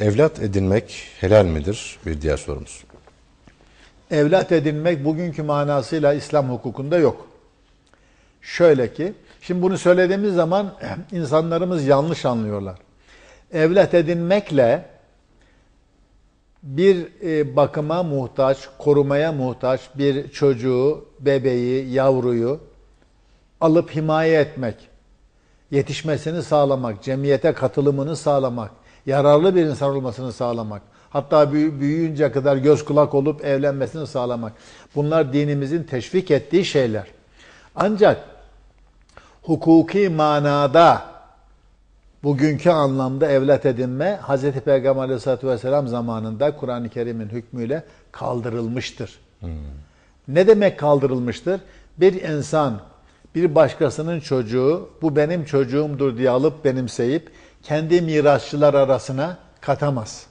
Evlat edinmek helal midir? Bir diğer sorumuz. Evlat edinmek bugünkü manasıyla İslam hukukunda yok. Şöyle ki, şimdi bunu söylediğimiz zaman insanlarımız yanlış anlıyorlar. Evlat edinmekle bir e, bakıma muhtaç, korumaya muhtaç bir çocuğu, bebeği, yavruyu alıp himaye etmek, yetişmesini sağlamak, cemiyete katılımını sağlamak, yararlı bir insan olmasını sağlamak, hatta büyüyünce kadar göz kulak olup evlenmesini sağlamak. Bunlar dinimizin teşvik ettiği şeyler. Ancak hukuki manada bugünkü anlamda evlat edinme Hz. Peygamber Aleyhisselatü Vesselam zamanında Kur'an-ı Kerim'in hükmüyle kaldırılmıştır. Hmm. Ne demek kaldırılmıştır? Bir insan bir başkasının çocuğu bu benim çocuğumdur diye alıp benimseyip kendi mirasçılar arasına katamaz.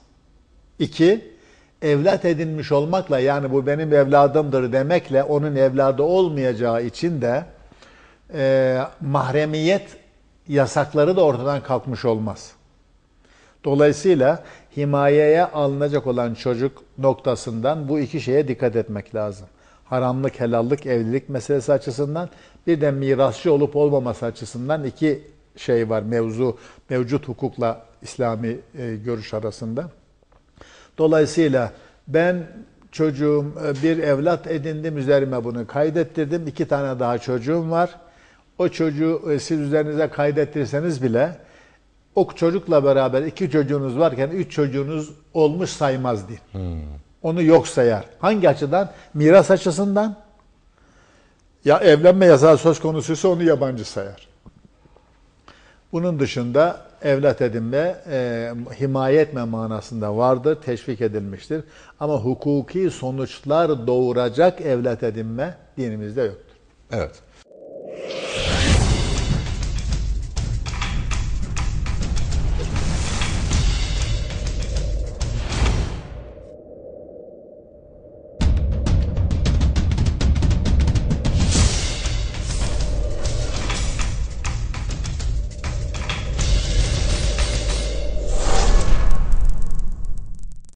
İki, evlat edinmiş olmakla yani bu benim evladımdır demekle onun evladı olmayacağı için de e, mahremiyet yasakları da ortadan kalkmış olmaz. Dolayısıyla himayeye alınacak olan çocuk noktasından bu iki şeye dikkat etmek lazım. Haramlık, helallik, evlilik meselesi açısından bir de mirasçı olup olmaması açısından iki şey var mevzu mevcut hukukla İslami e, görüş arasında. Dolayısıyla ben çocuğum e, bir evlat edindim üzerime bunu kaydettirdim. iki tane daha çocuğum var. O çocuğu e, siz üzerinize kaydettirseniz bile o çocukla beraber iki çocuğunuz varken üç çocuğunuz olmuş saymaz din. Hmm. Onu yok sayar. Hangi açıdan? Miras açısından. Ya evlenme yasağı söz konusuysa onu yabancı sayar. Bunun dışında evlat edinme, e, himaye etme manasında vardır, teşvik edilmiştir. Ama hukuki sonuçlar doğuracak evlat edinme dinimizde yoktur. Evet.